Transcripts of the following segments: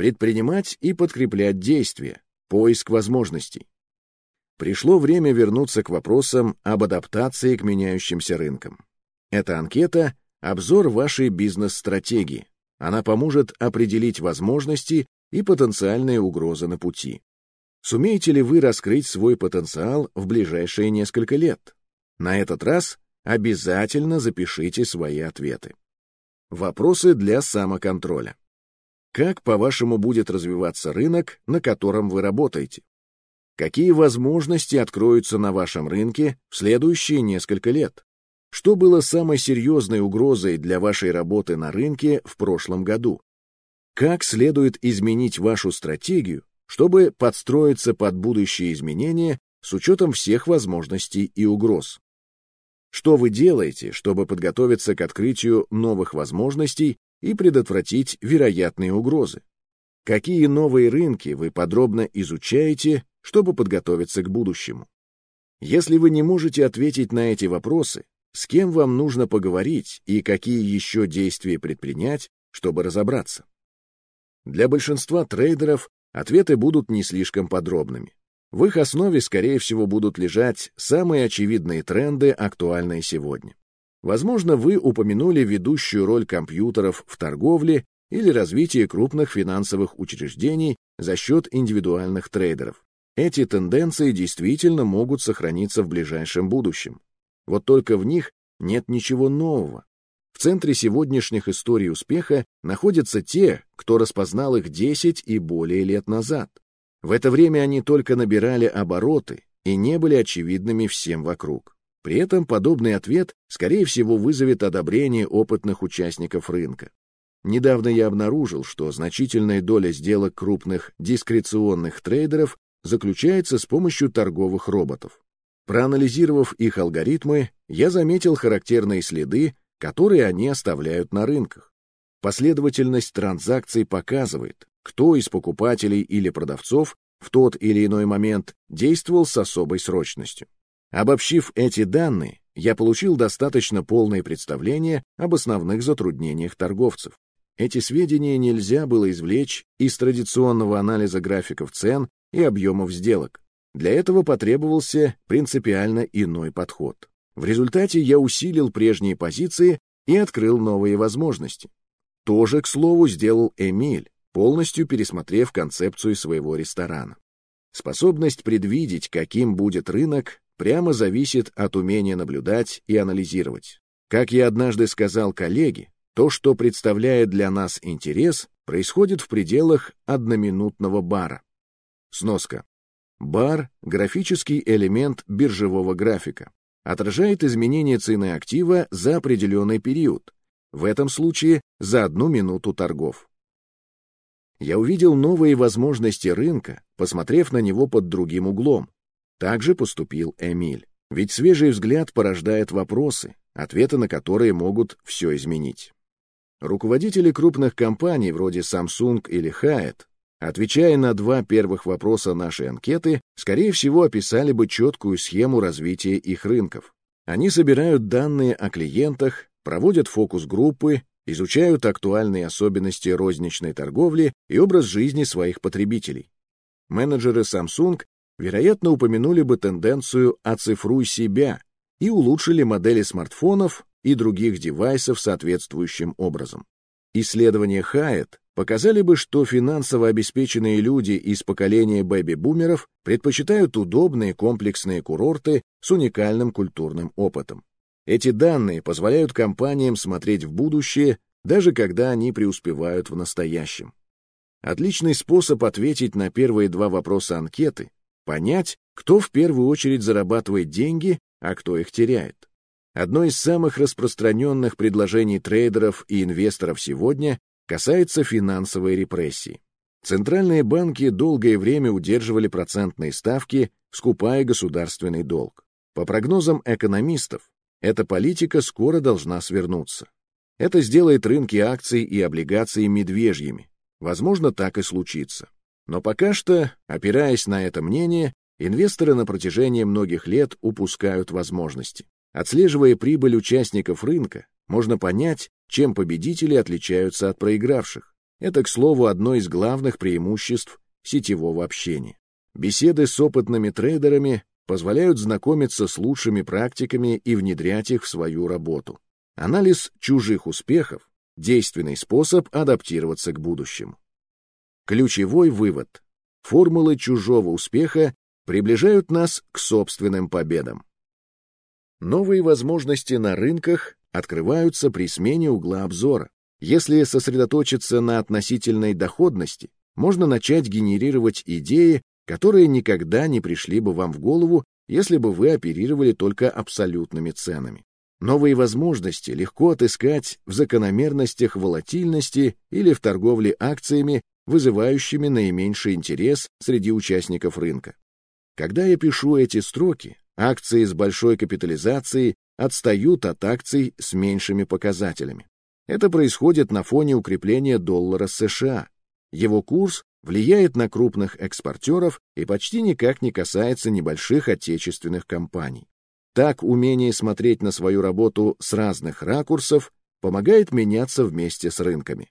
предпринимать и подкреплять действия, поиск возможностей. Пришло время вернуться к вопросам об адаптации к меняющимся рынкам. Эта анкета — обзор вашей бизнес-стратегии. Она поможет определить возможности и потенциальные угрозы на пути. Сумеете ли вы раскрыть свой потенциал в ближайшие несколько лет? На этот раз обязательно запишите свои ответы. Вопросы для самоконтроля. Как, по-вашему, будет развиваться рынок, на котором вы работаете? Какие возможности откроются на вашем рынке в следующие несколько лет? Что было самой серьезной угрозой для вашей работы на рынке в прошлом году? Как следует изменить вашу стратегию, чтобы подстроиться под будущие изменения с учетом всех возможностей и угроз? Что вы делаете, чтобы подготовиться к открытию новых возможностей и предотвратить вероятные угрозы? Какие новые рынки вы подробно изучаете, чтобы подготовиться к будущему? Если вы не можете ответить на эти вопросы, с кем вам нужно поговорить и какие еще действия предпринять, чтобы разобраться? Для большинства трейдеров ответы будут не слишком подробными. В их основе, скорее всего, будут лежать самые очевидные тренды, актуальные сегодня. Возможно, вы упомянули ведущую роль компьютеров в торговле или развитие крупных финансовых учреждений за счет индивидуальных трейдеров. Эти тенденции действительно могут сохраниться в ближайшем будущем. Вот только в них нет ничего нового. В центре сегодняшних историй успеха находятся те, кто распознал их 10 и более лет назад. В это время они только набирали обороты и не были очевидными всем вокруг. При этом подобный ответ, скорее всего, вызовет одобрение опытных участников рынка. Недавно я обнаружил, что значительная доля сделок крупных дискреционных трейдеров заключается с помощью торговых роботов. Проанализировав их алгоритмы, я заметил характерные следы, которые они оставляют на рынках. Последовательность транзакций показывает, кто из покупателей или продавцов в тот или иной момент действовал с особой срочностью. Обобщив эти данные, я получил достаточно полное представление об основных затруднениях торговцев. Эти сведения нельзя было извлечь из традиционного анализа графиков цен и объемов сделок. Для этого потребовался принципиально иной подход. В результате я усилил прежние позиции и открыл новые возможности. То же, к слову, сделал Эмиль, полностью пересмотрев концепцию своего ресторана. Способность предвидеть, каким будет рынок, прямо зависит от умения наблюдать и анализировать. Как я однажды сказал коллеге, то, что представляет для нас интерес, происходит в пределах одноминутного бара. Сноска. Бар — графический элемент биржевого графика. Отражает изменение цены актива за определенный период, в этом случае за одну минуту торгов. Я увидел новые возможности рынка, посмотрев на него под другим углом. Так же поступил Эмиль. Ведь свежий взгляд порождает вопросы, ответы на которые могут все изменить. Руководители крупных компаний вроде Samsung или Hyatt Отвечая на два первых вопроса нашей анкеты, скорее всего, описали бы четкую схему развития их рынков. Они собирают данные о клиентах, проводят фокус-группы, изучают актуальные особенности розничной торговли и образ жизни своих потребителей. Менеджеры Samsung, вероятно, упомянули бы тенденцию «оцифруй себя» и улучшили модели смартфонов и других девайсов соответствующим образом. Исследования Hyatt показали бы, что финансово обеспеченные люди из поколения бэби-бумеров предпочитают удобные комплексные курорты с уникальным культурным опытом. Эти данные позволяют компаниям смотреть в будущее, даже когда они преуспевают в настоящем. Отличный способ ответить на первые два вопроса анкеты — понять, кто в первую очередь зарабатывает деньги, а кто их теряет. Одно из самых распространенных предложений трейдеров и инвесторов сегодня касается финансовой репрессии. Центральные банки долгое время удерживали процентные ставки, скупая государственный долг. По прогнозам экономистов, эта политика скоро должна свернуться. Это сделает рынки акций и облигаций медвежьими. Возможно, так и случится. Но пока что, опираясь на это мнение, инвесторы на протяжении многих лет упускают возможности. Отслеживая прибыль участников рынка, можно понять, чем победители отличаются от проигравших. Это, к слову, одно из главных преимуществ сетевого общения. Беседы с опытными трейдерами позволяют знакомиться с лучшими практиками и внедрять их в свою работу. Анализ чужих успехов – действенный способ адаптироваться к будущему. Ключевой вывод. Формулы чужого успеха приближают нас к собственным победам. Новые возможности на рынках открываются при смене угла обзора. Если сосредоточиться на относительной доходности, можно начать генерировать идеи, которые никогда не пришли бы вам в голову, если бы вы оперировали только абсолютными ценами. Новые возможности легко отыскать в закономерностях волатильности или в торговле акциями, вызывающими наименьший интерес среди участников рынка. Когда я пишу эти строки, акции с большой капитализацией отстают от акций с меньшими показателями. Это происходит на фоне укрепления доллара США. Его курс влияет на крупных экспортеров и почти никак не касается небольших отечественных компаний. Так умение смотреть на свою работу с разных ракурсов помогает меняться вместе с рынками.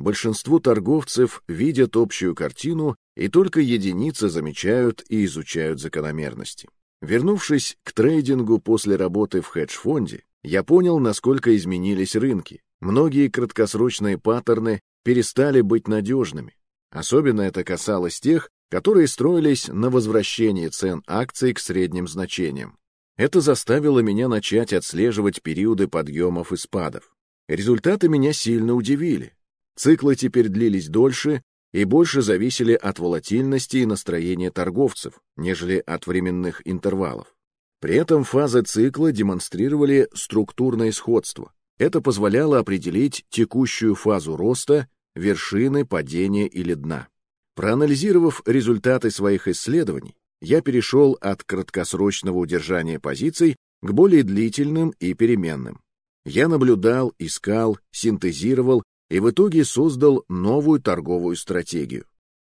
Большинство торговцев видят общую картину, и только единицы замечают и изучают закономерности. Вернувшись к трейдингу после работы в хедж-фонде, я понял, насколько изменились рынки. Многие краткосрочные паттерны перестали быть надежными. Особенно это касалось тех, которые строились на возвращении цен акций к средним значениям. Это заставило меня начать отслеживать периоды подъемов и спадов. Результаты меня сильно удивили. Циклы теперь длились дольше и больше зависели от волатильности и настроения торговцев, нежели от временных интервалов. При этом фазы цикла демонстрировали структурное сходство. Это позволяло определить текущую фазу роста, вершины, падения или дна. Проанализировав результаты своих исследований, я перешел от краткосрочного удержания позиций к более длительным и переменным. Я наблюдал, искал, синтезировал и в итоге создал новую торговую стратегию.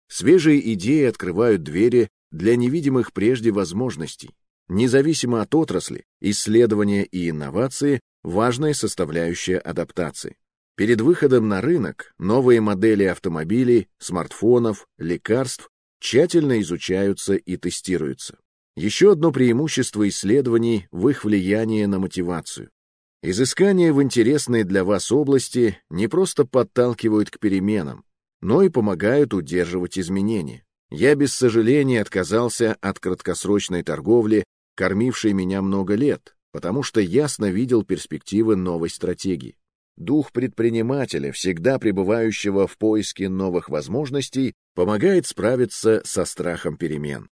Свежие идеи открывают двери для невидимых прежде возможностей, Независимо от отрасли, исследования и инновации – важная составляющая адаптации. Перед выходом на рынок новые модели автомобилей, смартфонов, лекарств тщательно изучаются и тестируются. Еще одно преимущество исследований в их влиянии на мотивацию. Изыскания в интересной для вас области не просто подталкивают к переменам, но и помогают удерживать изменения. Я без сожаления отказался от краткосрочной торговли кормивший меня много лет, потому что ясно видел перспективы новой стратегии. Дух предпринимателя, всегда пребывающего в поиске новых возможностей, помогает справиться со страхом перемен.